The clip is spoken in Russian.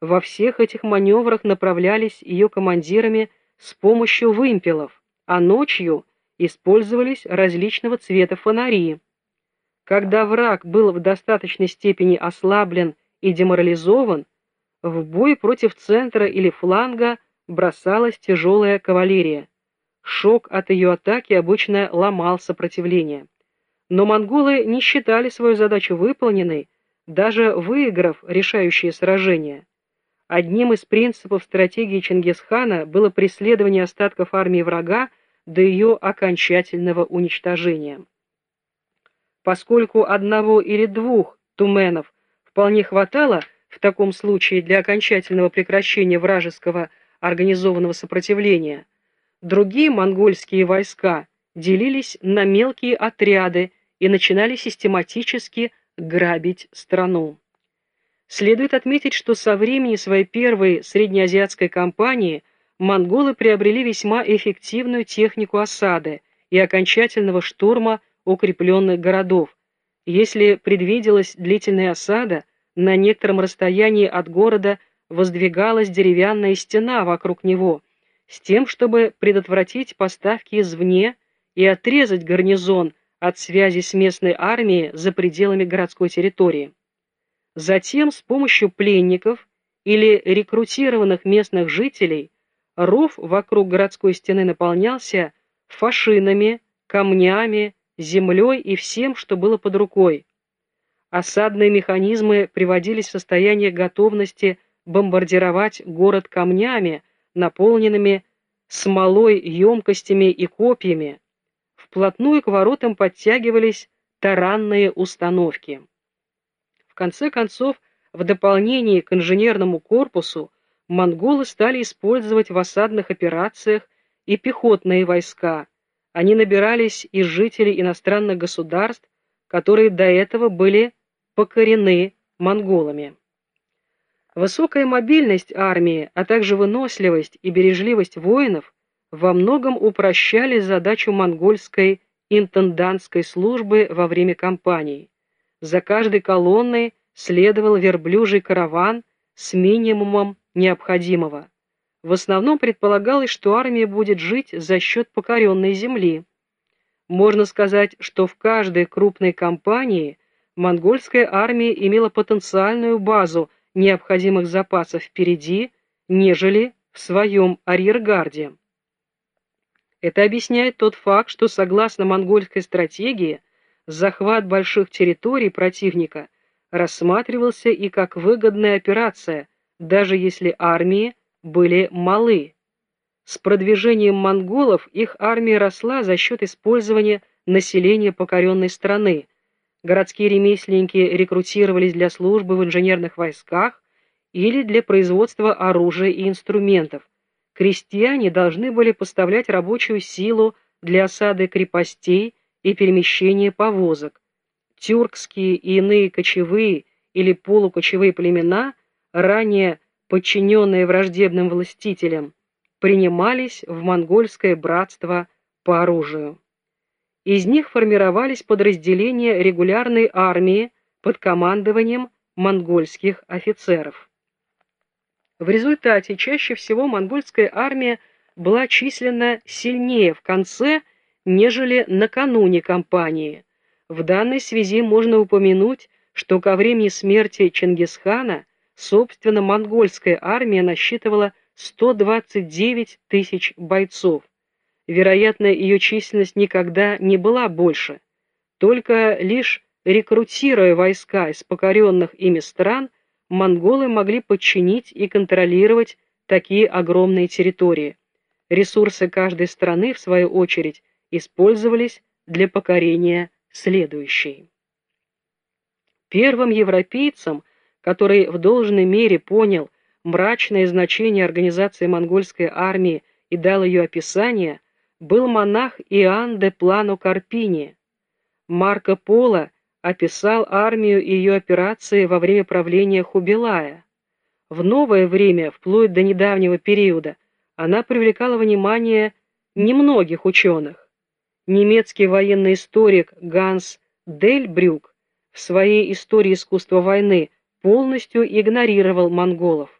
во всех этих маневрах направлялись ее командирами с помощью вымпелов, а ночью использовались различного цвета фонари. Когда враг был в достаточной степени ослаблен и деморализован, в бой против центра или фланга бросалась тяжелая кавалерия. Шок от ее атаки обычно ломал сопротивление. Но монголы не считали свою задачу выполненной, даже выиграв решающее сражение. Одним из принципов стратегии Чингисхана было преследование остатков армии врага до ее окончательного уничтожения. Поскольку одного или двух туменов вполне хватало в таком случае для окончательного прекращения вражеского организованного сопротивления, другие монгольские войска делились на мелкие отряды и начинали систематически грабить страну. Следует отметить, что со времени своей первой среднеазиатской кампании монголы приобрели весьма эффективную технику осады и окончательного штурма укрепленных городов. Если предвиделась длительная осада, на некотором расстоянии от города воздвигалась деревянная стена вокруг него, с тем, чтобы предотвратить поставки извне и отрезать гарнизон от связи с местной армией за пределами городской территории. Затем с помощью пленников или рекрутированных местных жителей ров вокруг городской стены наполнялся фашинами, камнями, землей и всем, что было под рукой. Осадные механизмы приводились в состояние готовности бомбардировать город камнями, наполненными смолой, емкостями и копьями. Вплотную к воротам подтягивались таранные установки. Конце концов, в дополнение к инженерному корпусу, монголы стали использовать в осадных операциях и пехотные войска. Они набирались из жителей иностранных государств, которые до этого были покорены монголами. Высокая мобильность армии, а также выносливость и бережливость воинов во многом упрощали задачу монгольской интендантской службы во время кампании. За каждой колонной следовал верблюжий караван с минимумом необходимого. В основном предполагалось, что армия будет жить за счет покоренной земли. Можно сказать, что в каждой крупной кампании монгольская армия имела потенциальную базу необходимых запасов впереди, нежели в своем арьергарде. Это объясняет тот факт, что согласно монгольской стратегии, захват больших территорий противника рассматривался и как выгодная операция, даже если армии были малы. С продвижением монголов их армия росла за счет использования населения покоренной страны. Городские ремесленники рекрутировались для службы в инженерных войсках или для производства оружия и инструментов, крестьяне должны были поставлять рабочую силу для осады крепостей и перемещения повозок. Тюркские и иные кочевые или полукочевые племена, ранее подчиненные враждебным властителям, принимались в монгольское братство по оружию. Из них формировались подразделения регулярной армии под командованием монгольских офицеров. В результате чаще всего монгольская армия была численно сильнее в конце, нежели накануне кампании. В данной связи можно упомянуть, что ко времени смерти Чингисхана, собственно, монгольская армия насчитывала 129 тысяч бойцов. Вероятно, ее численность никогда не была больше. Только лишь рекрутируя войска из покоренных ими стран, монголы могли подчинить и контролировать такие огромные территории. Ресурсы каждой страны, в свою очередь, использовались для покорения следующей. Первым европейцем, который в должной мере понял мрачное значение организации монгольской армии и дал ее описание, был монах Иоанн де Плано Карпини. Марко Поло описал армию и ее операции во время правления Хубилая. В новое время, вплоть до недавнего периода, она привлекала внимание немногих ученых. Немецкий военный историк Ганс Дельбрюк в своей истории искусства войны полностью игнорировал монголов.